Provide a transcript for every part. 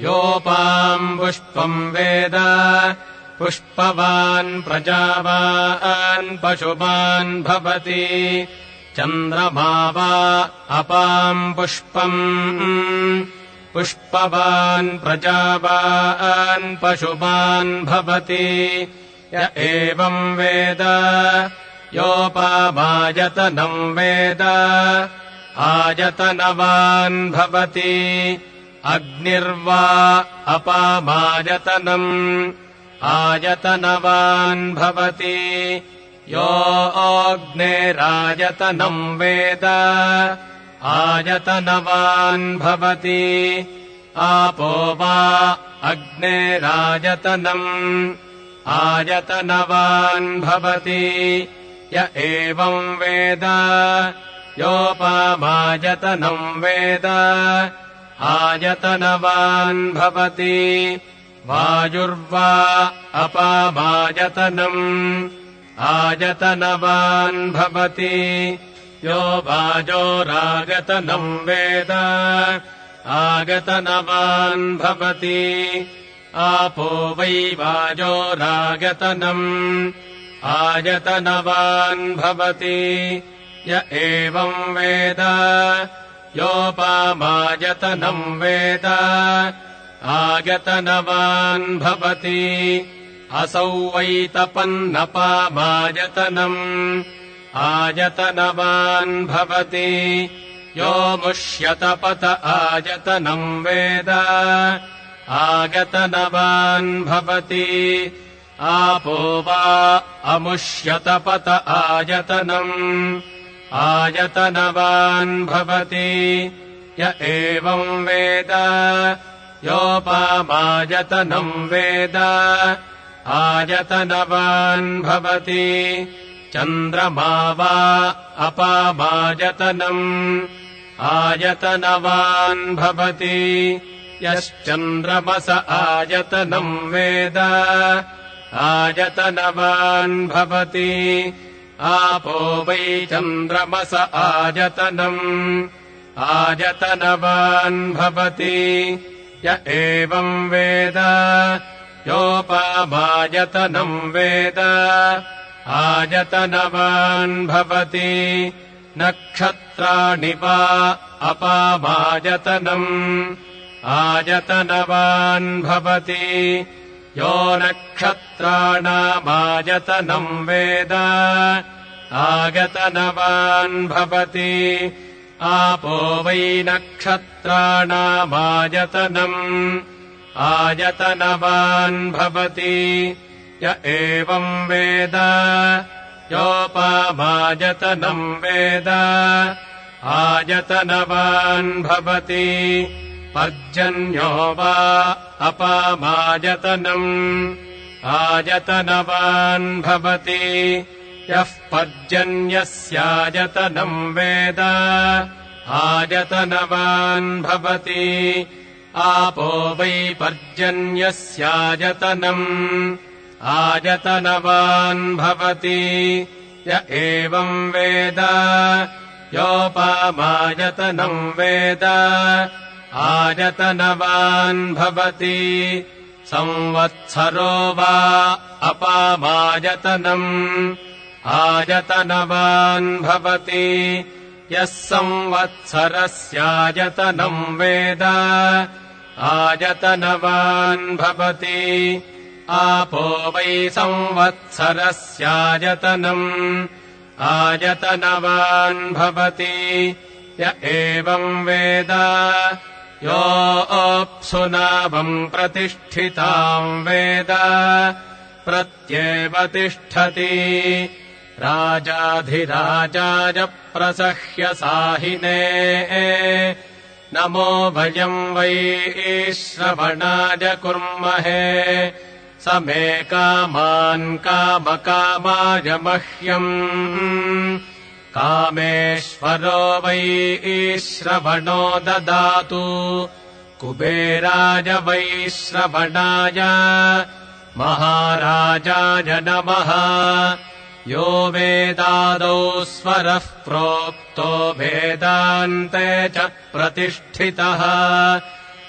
योपाम् पुष्पम् वेद पुष्पवान् प्रजावान् पशुमान् भवति चन्द्रमा वा अपाम् पुष्पम् पुष्पवान् प्रजावान् पशुमान् भवति य एवम् वेद योपामायतनम् वेद आयतनवान् भवति। अग्निर्वा अपामायतनम्। आयतनवान् भवति। यो अग्नेरायतनम् वेद। आयतनवान् भवति। आपो वा अग्नेरायतनम्। आयतनवान् भवति। य एवम् वेद योपामायतनम् वेद। आयतनवान् भवति। वायुर्वा अपामायतनम्। आयतनवान् भवति। यो वाजोरागतनम् वेद। आगतनवान् भवति। आपो वै वाजोरागतनम् आयतनवान् भवति य एवम् वेद योपामायतनम् वेद। आगतनवान् भवति असौ वैतपन्नपामायतनम् आयतनवान् भवति यो मुष्यतपत आयतनम् वेद। आगतनवान् भवति आपो वा अमुष्यतपत आयतनम् आयतनवान् भवति। य एवम् वेद। योपामायतनम् वेद। आयतनवान् भवति। चन्द्रमा वा अपामायतनम्। आयतनवान् भवति। यश्चन्द्रमस आयतनम् वेद। आयतनवान् भवति आपो वै चन्द्रमस आयतनम्। आयतनवान् भवति। य एवम् वेद। योपामायतनम् वेद। आयतनवान् भवति। नक्षत्राणि वा अपामायतनम्। आयतनवान् भवति यो नक्षत्राणामायतनम् वेद। आगतनवान् भवति। आपो वै नक्षत्राणामायतनम् आयतनवान् भवति। य एवम् वेद। योपामायतनम् वेद। आयतनवान् भवति पर्जन्यो वा अपामायतनम्। आयतनवान् भवति। यः पर्जन्यस्यायतनम् वेद। आयतनवान् भवति। आपो वै पर्जन्यस्यायतनम्। आयतनवान् भवति। य एवम् वेद। योपामायतनम् वेद आयतनवान् भवति। संवत्सरो वा अपामायतनम्। आयतनवान् भवति। यः संवत्सरस्यायतनम् वेद। आयतनवान् भवति। आपो वै संवत्सरस्यायतनम्। आयतनवान् भवति। य एवम् वेद यो अप्सुनावम् प्रतिष्ठिताम् वेद प्रत्येव तिष्ठति राजाधिराजाय प्रसह्य साहिने। नमो वयम् वै श्रवणाय कुर्महे। स मे कामान् कामकामाय मह्यम् कामेश्वरो वै श्रवणो ददातु। कुबेराय वै श्रवणाय। महाराजाय नमः। यो वेदादौ स्वरः प्रोक्तो वेदान्ते च प्रतिष्ठितः।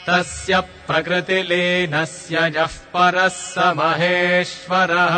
तस्य प्रकृतिलीनस्य यः परः स महेश्वरः